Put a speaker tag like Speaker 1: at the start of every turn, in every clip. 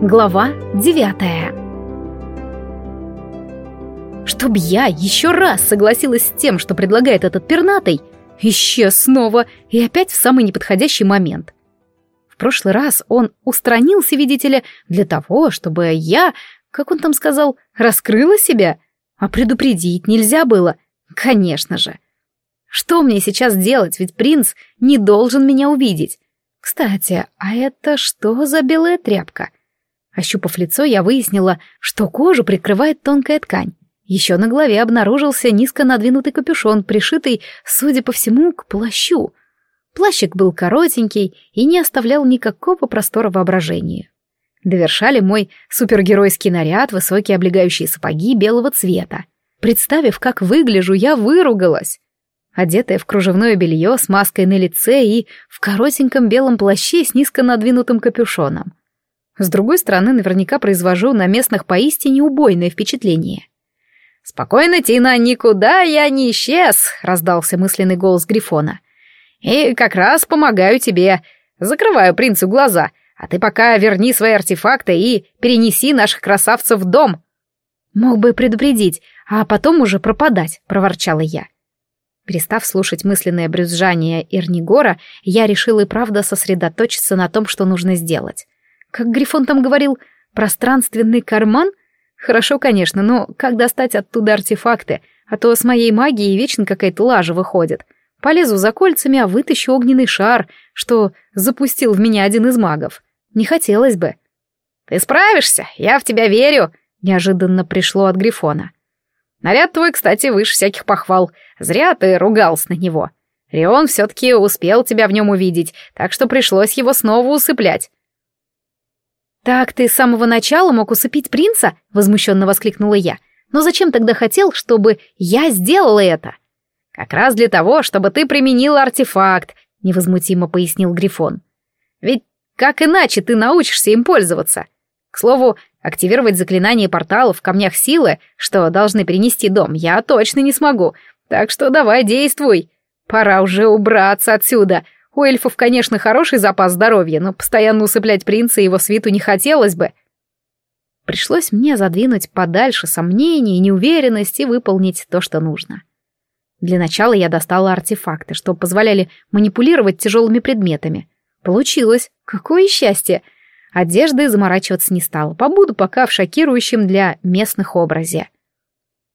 Speaker 1: Глава девятая Чтоб я еще раз согласилась с тем, что предлагает этот пернатый, исчез снова и опять в самый неподходящий момент. В прошлый раз он устранился, видите для того, чтобы я, как он там сказал, раскрыла себя, а предупредить нельзя было, конечно же. Что мне сейчас делать, ведь принц не должен меня увидеть. Кстати, а это что за белая тряпка? Ощупав лицо, я выяснила, что кожу прикрывает тонкая ткань. Еще на голове обнаружился низко надвинутый капюшон, пришитый, судя по всему, к плащу. Плащик был коротенький и не оставлял никакого простора воображению. Довершали мой супергеройский наряд высокие облегающие сапоги белого цвета. Представив, как выгляжу, я выругалась. Одетая в кружевное белье с маской на лице и в коротеньком белом плаще с низко надвинутым капюшоном. С другой стороны, наверняка произвожу на местных поистине убойное впечатление. «Спокойно, Тина, никуда я не исчез», — раздался мысленный голос Грифона. «И как раз помогаю тебе. Закрываю принцу глаза, а ты пока верни свои артефакты и перенеси наших красавцев в дом». «Мог бы предупредить, а потом уже пропадать», — проворчала я. Перестав слушать мысленное брюзжание Ирнигора, я решила и правда сосредоточиться на том, что нужно сделать. Как Грифон там говорил, пространственный карман? Хорошо, конечно, но как достать оттуда артефакты? А то с моей магией вечно какая-то лажа выходит. Полезу за кольцами, а вытащу огненный шар, что запустил в меня один из магов. Не хотелось бы. «Ты справишься, я в тебя верю», — неожиданно пришло от Грифона. «Наряд твой, кстати, выше всяких похвал. Зря ты ругался на него. Рион все-таки успел тебя в нем увидеть, так что пришлось его снова усыплять. «Так ты с самого начала мог усыпить принца?» — возмущенно воскликнула я. «Но зачем тогда хотел, чтобы я сделала это?»
Speaker 2: «Как раз для того, чтобы ты применила артефакт», — невозмутимо пояснил Грифон. «Ведь как иначе ты научишься им пользоваться? К слову, активировать заклинание порталов в камнях силы, что должны перенести дом, я точно не смогу, так что давай действуй. Пора уже убраться отсюда, у эльфов, конечно, хороший запас здоровья, но постоянно усыплять принца и его свиту не хотелось бы. Пришлось мне задвинуть подальше сомнения и неуверенность и выполнить то, что нужно. Для начала я достала артефакты, что позволяли манипулировать тяжелыми предметами. Получилось. Какое счастье! Одеждой заморачиваться не стала. Побуду пока в шокирующем для местных образе.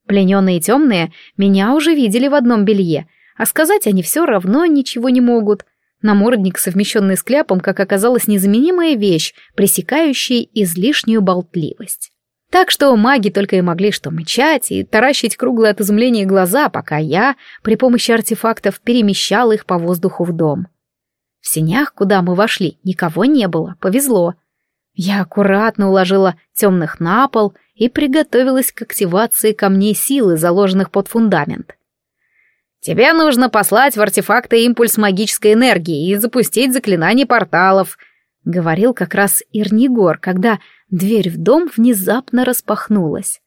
Speaker 2: Плененные темные меня уже видели в одном белье, а сказать они все равно ничего не могут — Намордник, совмещенный с кляпом, как оказалось, незаменимая вещь, пресекающая излишнюю болтливость. Так что маги только и могли что мычать и таращить круглые от изумления глаза, пока я при помощи артефактов перемещал их по воздуху в дом. В сенях, куда мы вошли, никого не было, повезло. Я аккуратно уложила темных на пол и приготовилась к активации камней силы, заложенных под фундамент. Тебе нужно послать в артефакты импульс магической энергии и запустить заклинание порталов», — говорил как раз Ирнигор, когда дверь в дом внезапно распахнулась.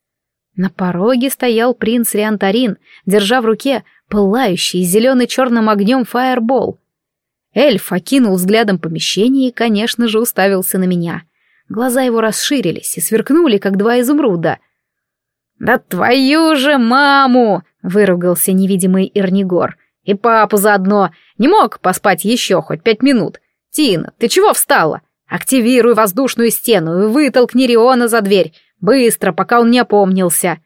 Speaker 2: На пороге стоял принц Риантарин, держа в руке пылающий зеленый-черным огнем фаербол. Эльф окинул взглядом помещение и, конечно же, уставился на меня. Глаза его расширились и сверкнули, как два изумруда. «Да твою же маму!» Выругался невидимый Ирнигор. И папу заодно. Не мог поспать еще хоть пять минут. Тина, ты чего встала? Активируй воздушную стену и вытолкни Риона за дверь. Быстро, пока он не опомнился.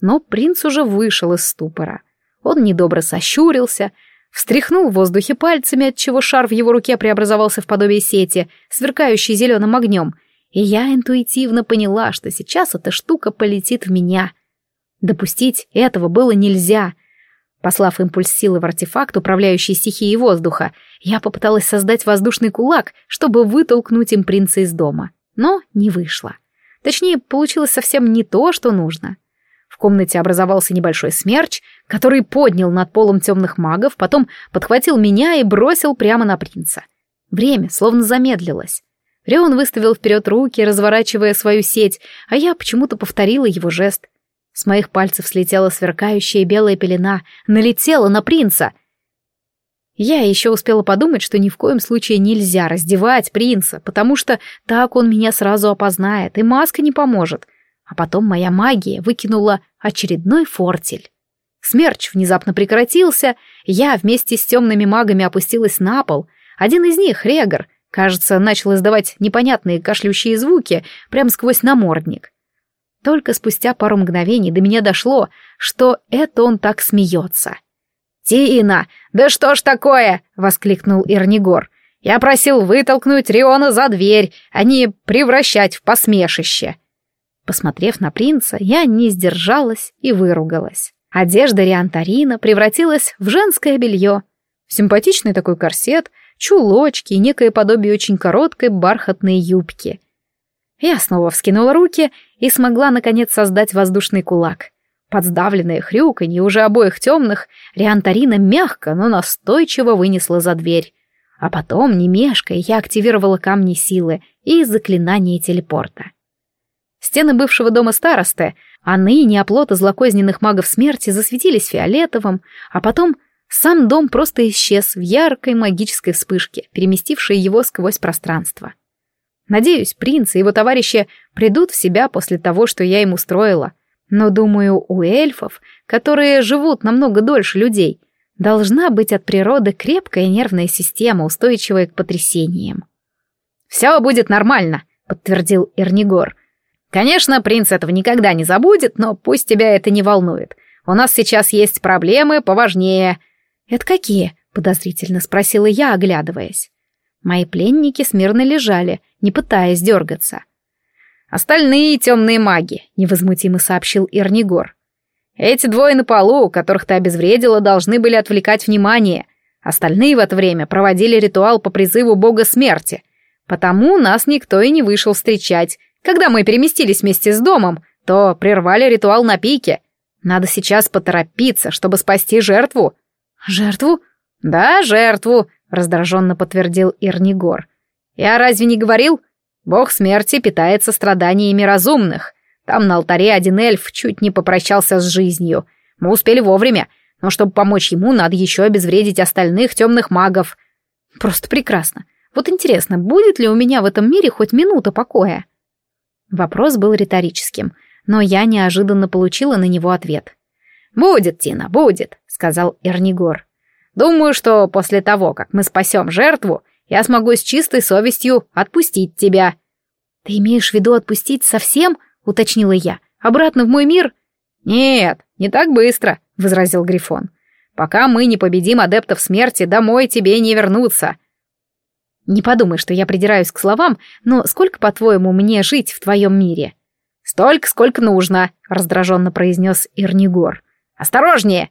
Speaker 2: Но принц уже вышел из ступора. Он недобро сощурился, встряхнул в воздухе пальцами, отчего шар в его руке преобразовался в подобие сети, сверкающей зеленым огнем, и я интуитивно поняла, что сейчас эта штука полетит в меня. Допустить этого было нельзя. Послав импульс силы в артефакт, управляющий стихией воздуха, я попыталась создать воздушный кулак, чтобы вытолкнуть им принца из дома. Но не вышло. Точнее, получилось совсем не то, что нужно. В комнате образовался небольшой смерч, который поднял над полом темных магов, потом подхватил меня и бросил прямо на принца. Время словно замедлилось. Рион выставил вперед руки, разворачивая свою сеть, а я почему-то повторила его жест — с моих пальцев слетела сверкающая белая пелена, налетела на принца.
Speaker 1: Я еще успела подумать, что ни в коем случае нельзя раздевать принца, потому что так он меня сразу опознает, и маска не поможет. А потом моя магия выкинула очередной фортель. Смерч внезапно прекратился, я вместе с темными магами опустилась на пол. Один из них, Регор, кажется, начал издавать непонятные кашлющие звуки прямо сквозь намордник. Только спустя пару мгновений до меня дошло, что это он так смеется. «Тина, да что ж такое?» — воскликнул Ирнигор. «Я просил вытолкнуть Риона за дверь, а не превращать в посмешище». Посмотрев на принца, я не сдержалась и выругалась. Одежда Риантарина превратилась в женское белье. Симпатичный такой корсет, чулочки и некое подобие очень короткой бархатной юбки. Я снова вскинула руки и смогла, наконец, создать воздушный кулак. Под сдавленное хрюканье уже обоих темных Риантарина мягко, но настойчиво вынесла за дверь. А потом, не мешкая, я активировала камни силы и заклинание телепорта. Стены бывшего дома старосты, а ныне оплота злокозненных магов смерти засветились фиолетовым, а потом сам дом просто исчез в яркой магической вспышке, переместившей его сквозь пространство. Надеюсь, принц и его товарищи придут в себя после того, что я им устроила, но, думаю, у эльфов, которые живут намного дольше людей, должна быть от природы крепкая нервная система, устойчивая к потрясениям. «Все будет нормально», — подтвердил Эрнигор. «Конечно, принц этого никогда не забудет, но пусть тебя это не волнует. У нас сейчас есть проблемы поважнее». «Это какие?» — подозрительно спросила я, оглядываясь. Мои пленники смирно лежали, не пытаясь дергаться. «Остальные темные маги», — невозмутимо сообщил Ирнигор. «Эти двое на полу, которых ты обезвредила, должны были отвлекать внимание. Остальные в это время проводили ритуал по призыву бога смерти. Потому нас никто и не вышел встречать. Когда мы переместились вместе с домом, то прервали ритуал на пике. Надо сейчас поторопиться, чтобы спасти жертву». «Жертву?»
Speaker 2: «Да, жертву», — раздраженно подтвердил Ирнигор. «Я разве не говорил? Бог смерти питается страданиями разумных. Там на алтаре один эльф чуть не попрощался с жизнью. Мы успели вовремя, но чтобы помочь ему, надо еще обезвредить остальных темных магов. Просто прекрасно. Вот интересно, будет ли у меня в этом мире хоть минута покоя? Вопрос был риторическим, но я неожиданно получила на него ответ. «Будет, Тина, будет», — сказал Эрнигор. «Думаю, что после того, как мы спасем жертву, я смогу с чистой совестью отпустить тебя».
Speaker 1: «Ты имеешь в виду отпустить совсем?» — уточнила я. «Обратно в мой мир?»
Speaker 2: «Нет, не так быстро», — возразил Грифон. «Пока мы не победим адептов смерти, домой тебе не вернуться».
Speaker 1: «Не подумай, что я придираюсь к словам, но сколько, по-твоему, мне жить в твоем мире?»
Speaker 2: «Столько, сколько нужно», — раздраженно произнес Ирнигор. «Осторожнее!»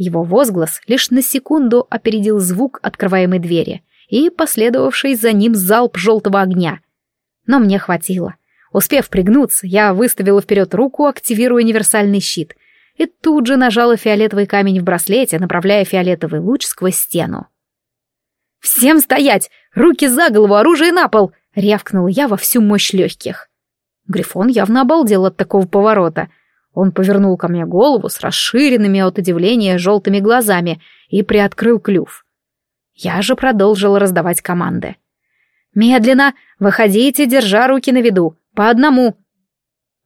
Speaker 1: Его возглас лишь на секунду опередил звук открываемой двери и последовавший за ним залп желтого огня. Но мне хватило. Успев пригнуться, я выставила вперед руку, активируя универсальный щит, и тут же нажала фиолетовый камень в браслете, направляя фиолетовый луч сквозь стену. «Всем стоять! Руки за голову, оружие на пол!» — рявкнула я во всю мощь легких. Грифон явно обалдел от такого поворота. Он повернул ко мне голову с расширенными от удивления желтыми глазами и приоткрыл клюв. Я же продолжила раздавать команды. «Медленно! Выходите, держа руки на виду! По одному!»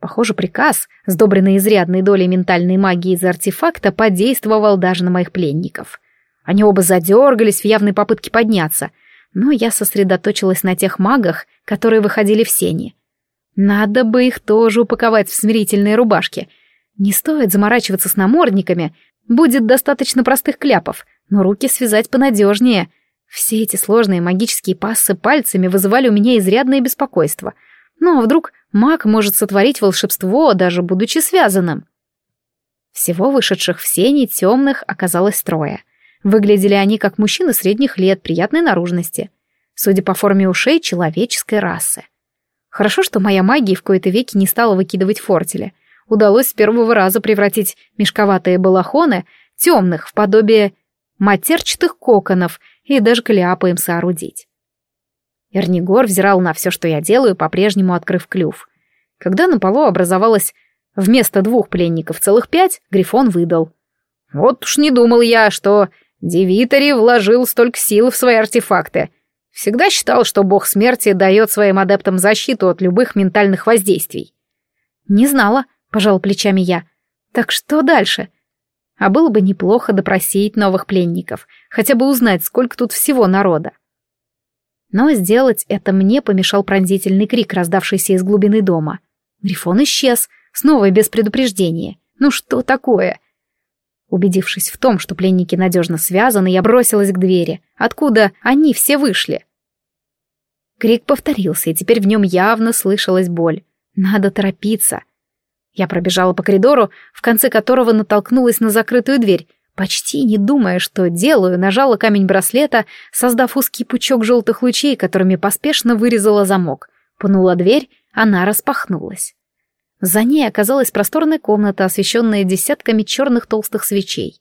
Speaker 1: Похоже, приказ, сдобренный изрядной долей ментальной магии из артефакта, подействовал даже на моих пленников. Они оба задергались в явной попытке подняться, но я сосредоточилась на тех магах, которые выходили в сени. Надо бы их тоже упаковать в смирительные рубашки. Не стоит заморачиваться с намордниками, будет достаточно простых кляпов — но руки связать понадежнее. Все эти сложные магические пассы пальцами вызывали у меня изрядное беспокойство. Ну а вдруг маг может сотворить волшебство, даже будучи связанным? Всего вышедших в сени темных оказалось трое. Выглядели они как мужчины средних лет, приятной наружности. Судя по форме ушей, человеческой расы. Хорошо, что моя магия в кои-то веки не стала выкидывать фортели. Удалось с первого раза превратить мешковатые балахоны темных в подобие матерчатых коконов и даже кляпы им соорудить. Эрнигор взирал на все, что я делаю, по-прежнему открыв клюв. Когда на полу образовалось вместо двух пленников целых пять, Грифон выдал. «Вот уж не думал я, что
Speaker 2: Девитари вложил столько сил в свои артефакты. Всегда считал, что бог смерти дает своим адептам защиту от любых ментальных воздействий.
Speaker 1: Не знала, пожал плечами я. Так что дальше? А было бы неплохо допросить новых пленников, хотя бы узнать, сколько тут всего народа. Но сделать это мне помешал пронзительный крик, раздавшийся из глубины дома. Грифон исчез, снова без предупреждения. Ну что такое? Убедившись в том, что пленники надежно связаны, я бросилась к двери, откуда они все вышли. Крик повторился, и теперь в нем явно слышалась боль. Надо торопиться. Я пробежала по коридору, в конце которого натолкнулась на закрытую дверь. Почти не думая, что делаю, нажала камень браслета, создав узкий пучок желтых лучей, которыми поспешно вырезала замок. Пнула дверь, она распахнулась. За ней оказалась просторная комната, освещенная десятками черных толстых свечей.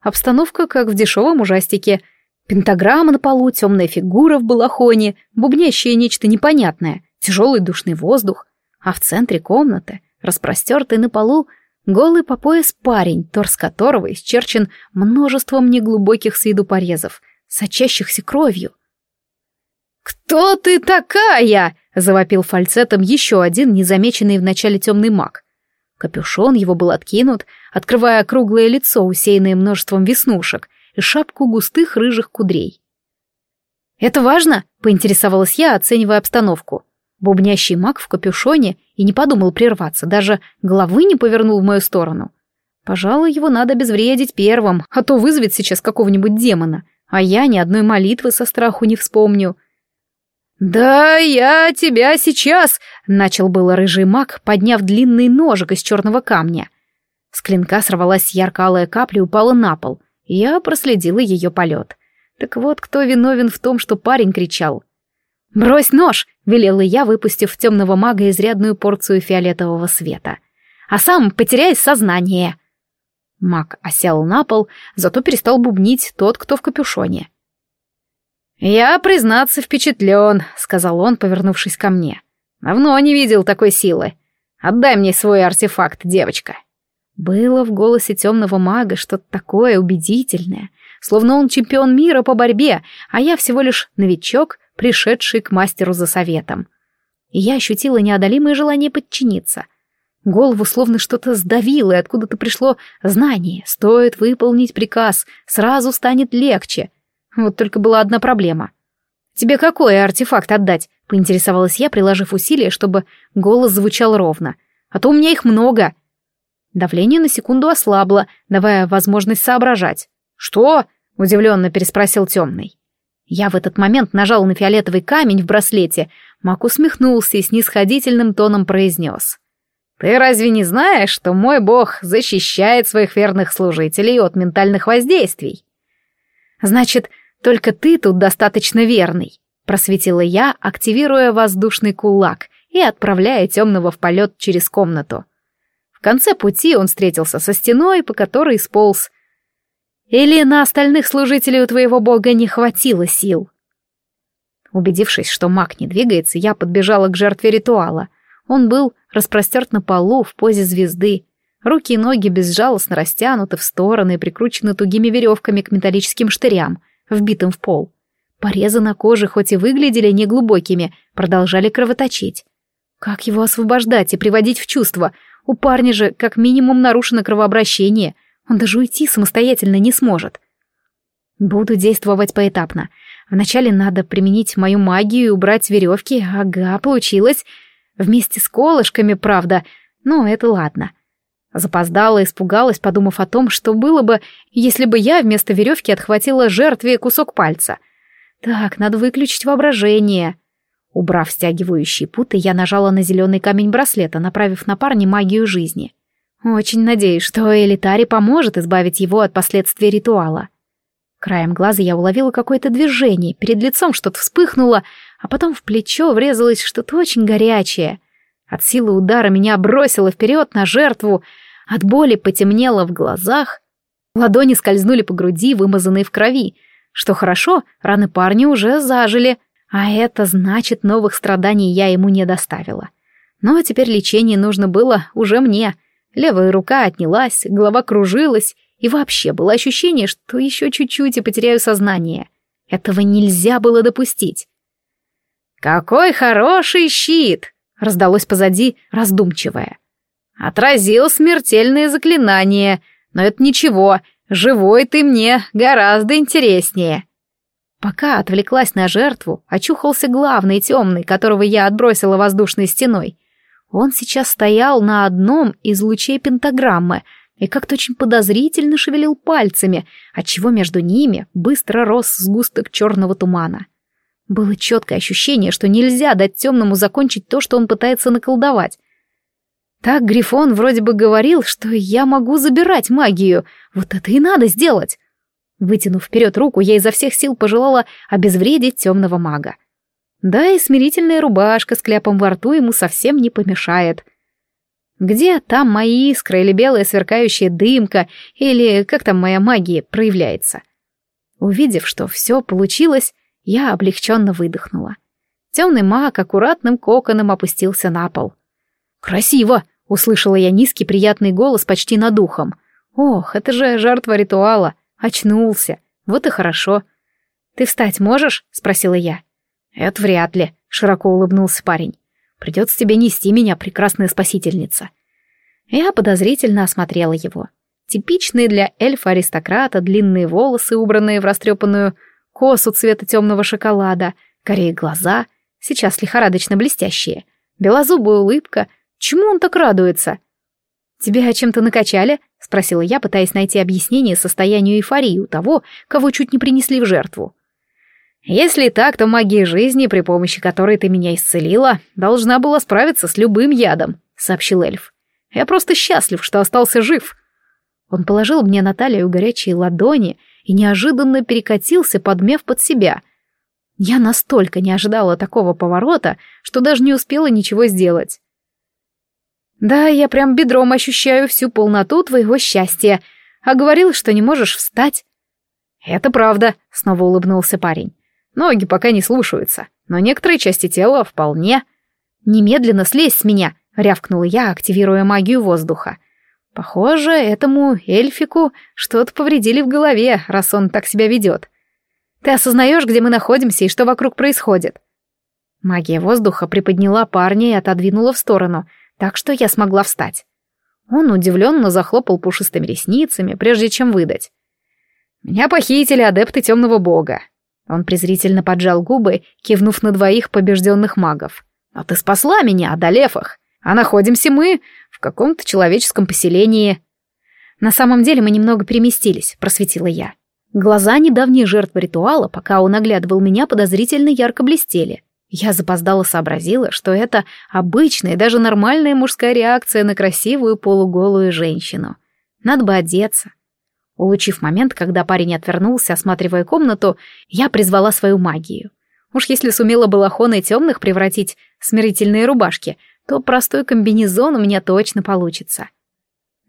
Speaker 1: Обстановка, как в дешевом ужастике. Пентаграмма на полу, темная фигура в балахоне, бубнящее нечто непонятное, тяжелый душный воздух. А в центре комнаты, распростертый на полу, голый по пояс парень, торс которого исчерчен множеством неглубоких с виду порезов, сочащихся кровью.
Speaker 2: «Кто ты такая?» — завопил фальцетом еще один незамеченный вначале темный маг. Капюшон его был откинут, открывая круглое лицо, усеянное множеством веснушек, и шапку густых рыжих кудрей.
Speaker 1: «Это важно?» — поинтересовалась я, оценивая обстановку. Бубнящий маг в капюшоне и не подумал прерваться, даже головы не повернул в мою сторону. Пожалуй, его надо обезвредить первым, а то вызовет сейчас какого-нибудь демона, а я ни одной молитвы со страху не вспомню.
Speaker 2: «Да я тебя сейчас!» — начал было рыжий маг, подняв длинный ножик из черного камня.
Speaker 1: С клинка сорвалась ярко-алая капля и упала на пол. Я проследила ее полет. Так вот, кто виновен в том, что парень кричал. «Брось нож!» — велела я, выпустив темного мага изрядную порцию фиолетового света. «А сам потеряй сознание!» Маг осел на пол, зато перестал бубнить тот, кто в капюшоне.
Speaker 2: «Я, признаться, впечатлен», — сказал он, повернувшись ко мне. «Давно не видел такой силы. Отдай мне свой артефакт, девочка».
Speaker 1: Было в голосе темного мага что-то такое убедительное, словно он чемпион мира по борьбе, а я всего лишь новичок, пришедший к мастеру за советом. И я ощутила неодолимое желание подчиниться. Голову словно что-то сдавило, и откуда-то пришло знание. Стоит выполнить приказ, сразу станет легче — вот только была одна проблема. «Тебе какой артефакт отдать?» — поинтересовалась я, приложив усилия, чтобы голос звучал ровно. «А то у меня их много». Давление на секунду ослабло, давая возможность соображать. «Что?» — удивленно переспросил темный. Я в этот момент нажал на фиолетовый камень в браслете. Мак усмехнулся и снисходительным тоном произнес.
Speaker 2: «Ты разве не знаешь, что мой бог защищает своих верных служителей от ментальных воздействий?»
Speaker 1: «Значит, только ты тут достаточно верный», — просветила я, активируя воздушный кулак и отправляя темного в полет через комнату. В конце пути он встретился со стеной, по которой сполз. «Или на остальных служителей у твоего бога не хватило сил?» Убедившись, что маг не двигается, я подбежала к жертве ритуала. Он был распростерт на полу в позе звезды. Руки и ноги безжалостно растянуты в стороны и прикручены тугими веревками к металлическим штырям вбитым в пол. Порезы на коже, хоть и выглядели неглубокими, продолжали кровоточить. Как его освобождать и приводить в чувство? У парня же как минимум нарушено кровообращение. Он даже уйти самостоятельно не сможет. Буду действовать поэтапно. Вначале надо применить мою магию и убрать веревки. Ага, получилось. Вместе с колышками, правда. Но это ладно. Запоздала, испугалась, подумав о том, что было бы, если бы я вместо веревки отхватила жертве кусок пальца. Так, надо выключить воображение. Убрав стягивающие путы, я нажала на зеленый камень браслета, направив на парня магию жизни. Очень надеюсь, что Элитари поможет избавить его от последствий ритуала. Краем глаза я уловила какое-то движение, перед лицом что-то вспыхнуло, а потом в плечо врезалось что-то очень горячее — от силы удара меня бросило вперед на жертву, от боли потемнело в глазах. Ладони скользнули по груди, вымазанные в крови. Что хорошо, раны парня уже зажили, а это значит, новых страданий я ему не доставила. Но теперь лечение нужно было уже мне. Левая рука отнялась, голова кружилась, и вообще было ощущение, что еще чуть-чуть и потеряю сознание. Этого нельзя было допустить.
Speaker 2: «Какой хороший щит!» — раздалось позади раздумчивое. «Отразил смертельные заклинания, но это ничего, живой ты мне гораздо интереснее».
Speaker 1: Пока отвлеклась на жертву, очухался главный темный, которого я отбросила воздушной стеной. Он сейчас стоял на одном из лучей пентаграммы и как-то очень подозрительно шевелил пальцами, отчего между ними быстро рос сгусток черного тумана. Было четкое ощущение, что нельзя дать темному закончить то, что он пытается наколдовать. Так Грифон вроде бы говорил, что я могу забирать магию. Вот это и надо сделать. Вытянув вперед руку, я изо всех сил пожелала обезвредить темного мага. Да и смирительная рубашка с кляпом во рту ему совсем не помешает. Где там мои искры или белая сверкающая дымка, или как там моя магия проявляется? Увидев, что все получилось, я облегченно выдохнула. Темный маг аккуратным коконом опустился на пол. «Красиво!» — услышала я низкий приятный голос почти над ухом. «Ох, это же жертва ритуала!» Очнулся. Вот и хорошо. Ты встать можешь? спросила я. Это вряд ли, широко улыбнулся парень. Придется тебе нести меня, прекрасная спасительница. Я подозрительно осмотрела его. Типичные для эльфа-аристократа длинные волосы, убранные в растрепанную косу цвета темного шоколада, корее глаза, сейчас лихорадочно блестящие, белозубая улыбка. Чему он так радуется? «Тебя чем-то накачали?» — спросила я, пытаясь найти объяснение состоянию эйфории у того, кого чуть не принесли в жертву. «Если так, то магия жизни, при помощи которой ты меня исцелила, должна была справиться с любым ядом», — сообщил эльф. «Я просто счастлив, что остался жив». Он положил мне на талию горячие ладони и неожиданно перекатился, подмев под себя. Я настолько не ожидала такого поворота, что даже не успела ничего сделать. Да, я прям бедром ощущаю всю полноту твоего счастья. А говорил, что не можешь встать. Это правда, снова улыбнулся парень. Ноги пока не слушаются, но некоторые части тела вполне. Немедленно слезь с меня, рявкнула я, активируя магию воздуха. Похоже, этому эльфику что-то повредили в голове, раз он так себя ведет. Ты осознаешь, где мы находимся и что вокруг происходит? Магия воздуха приподняла парня и отодвинула в сторону, так что я смогла встать. Он удивленно захлопал пушистыми ресницами, прежде чем выдать. «Меня похитили адепты темного бога». Он презрительно поджал губы, кивнув на двоих побежденных магов. «Но ты спасла меня, одолев их, а находимся мы в каком-то человеческом поселении». «На самом деле мы немного переместились», — просветила я. Глаза недавней жертвы ритуала, пока он оглядывал меня, подозрительно ярко блестели. Я запоздало сообразила, что это обычная, даже нормальная мужская реакция на красивую полуголую женщину. Надо бы одеться. Улучив момент, когда парень отвернулся, осматривая комнату, я призвала свою магию. Уж если сумела балахоны темных превратить в смирительные рубашки, то простой комбинезон у меня точно получится.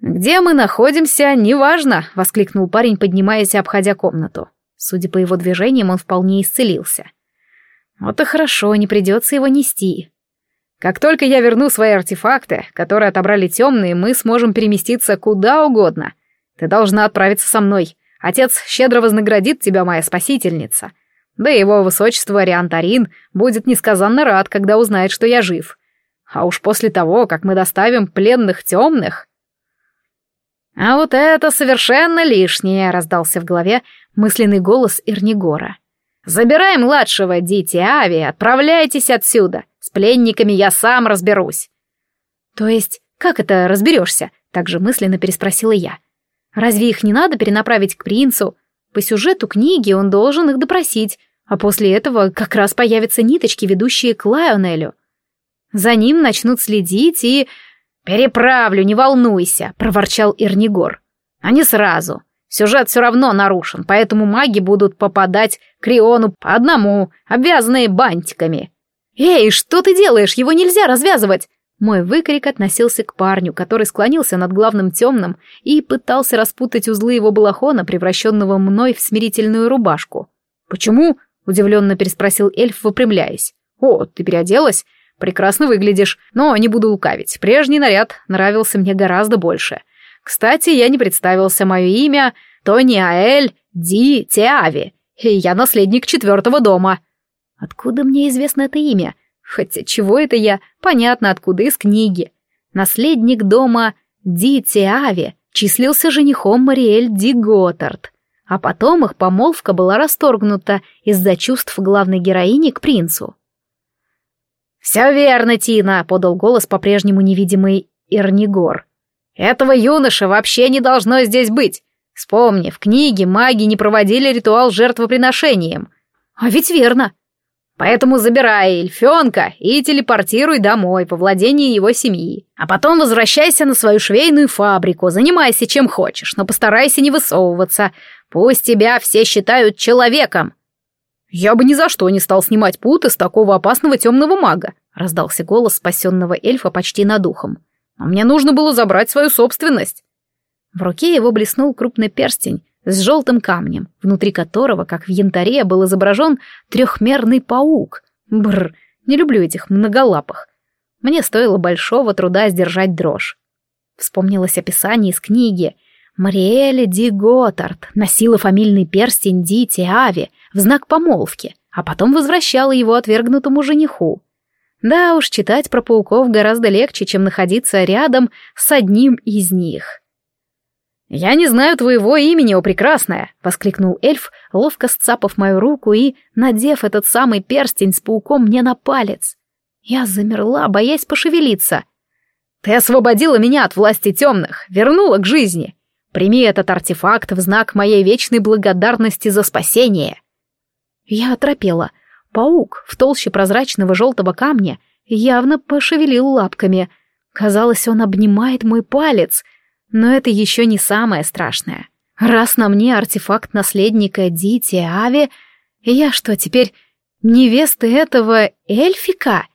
Speaker 1: «Где мы находимся, неважно», — воскликнул парень, поднимаясь и обходя комнату. Судя по его движениям, он вполне исцелился. Вот и хорошо, не придется его нести. Как только я верну свои артефакты, которые отобрали темные, мы сможем переместиться куда угодно. Ты должна отправиться со мной. Отец щедро вознаградит тебя, моя спасительница. Да и его высочество Ариантарин будет несказанно рад, когда узнает, что я жив. А уж после того, как мы доставим пленных темных... А вот это совершенно лишнее, раздался в голове мысленный голос Ирнигора. Забирай младшего, дитя Ави, отправляйтесь отсюда. С пленниками я сам разберусь. То есть, как это разберешься? Также мысленно переспросила я. Разве их не надо перенаправить к принцу? По сюжету книги он должен их допросить, а после этого как раз появятся ниточки, ведущие к Лайонелю. За ним начнут следить и... «Переправлю, не волнуйся», — проворчал Ирнигор. «А не сразу. Сюжет все равно нарушен, поэтому маги будут попадать к Риону по одному, обвязанные бантиками. «Эй, что ты делаешь? Его нельзя развязывать!» Мой выкрик относился к парню, который склонился над главным темным и пытался распутать узлы его балахона, превращенного мной в смирительную рубашку. «Почему?» — удивленно переспросил эльф, выпрямляясь. «О, ты переоделась? Прекрасно выглядишь, но не буду лукавить. Прежний наряд нравился мне гораздо больше.
Speaker 2: Кстати, я не представился, мое имя Тони Аэль Ди Теави, и я наследник четвертого дома. Откуда мне известно это имя? Хотя чего это я? Понятно, откуда, из книги. Наследник дома Ди Теави числился женихом Мариэль Ди Готтард, а потом их помолвка была расторгнута из-за чувств главной героини к принцу. «Все верно, Тина», — подал голос по-прежнему невидимый Ирнигор. «Этого юноша вообще не должно здесь быть. Вспомни, в книге маги не проводили ритуал жертвоприношением. А ведь верно. Поэтому забирай эльфенка и телепортируй домой по владению его семьи. А потом возвращайся на свою швейную фабрику, занимайся чем хочешь, но постарайся не высовываться. Пусть тебя все считают человеком. Я бы ни за что не стал снимать путы с такого опасного темного мага, раздался голос спасенного эльфа почти над ухом. Но мне нужно было забрать свою собственность. В руке его блеснул крупный перстень с желтым камнем, внутри которого, как в янтаре, был изображен трехмерный паук. Бррр, не люблю этих многолапых. Мне стоило большого труда сдержать дрожь. Вспомнилось описание из книги. Мариэле Ди Готтард носила фамильный перстень Ди Тиави в знак помолвки, а потом возвращала его отвергнутому жениху. Да уж, читать про пауков гораздо легче, чем находиться рядом с одним из них. «Я не знаю твоего имени, о прекрасная!» — воскликнул эльф, ловко сцапав мою руку и надев этот самый перстень с пауком мне на палец. Я замерла, боясь пошевелиться. «Ты освободила меня от власти темных, вернула к жизни. Прими этот артефакт в знак моей вечной благодарности за спасение». Я оторопела. Паук в толще прозрачного желтого камня явно пошевелил лапками. Казалось, он обнимает мой палец — но это еще не самое страшное. Раз на мне артефакт наследника Дити Ави, я что, теперь невеста этого эльфика?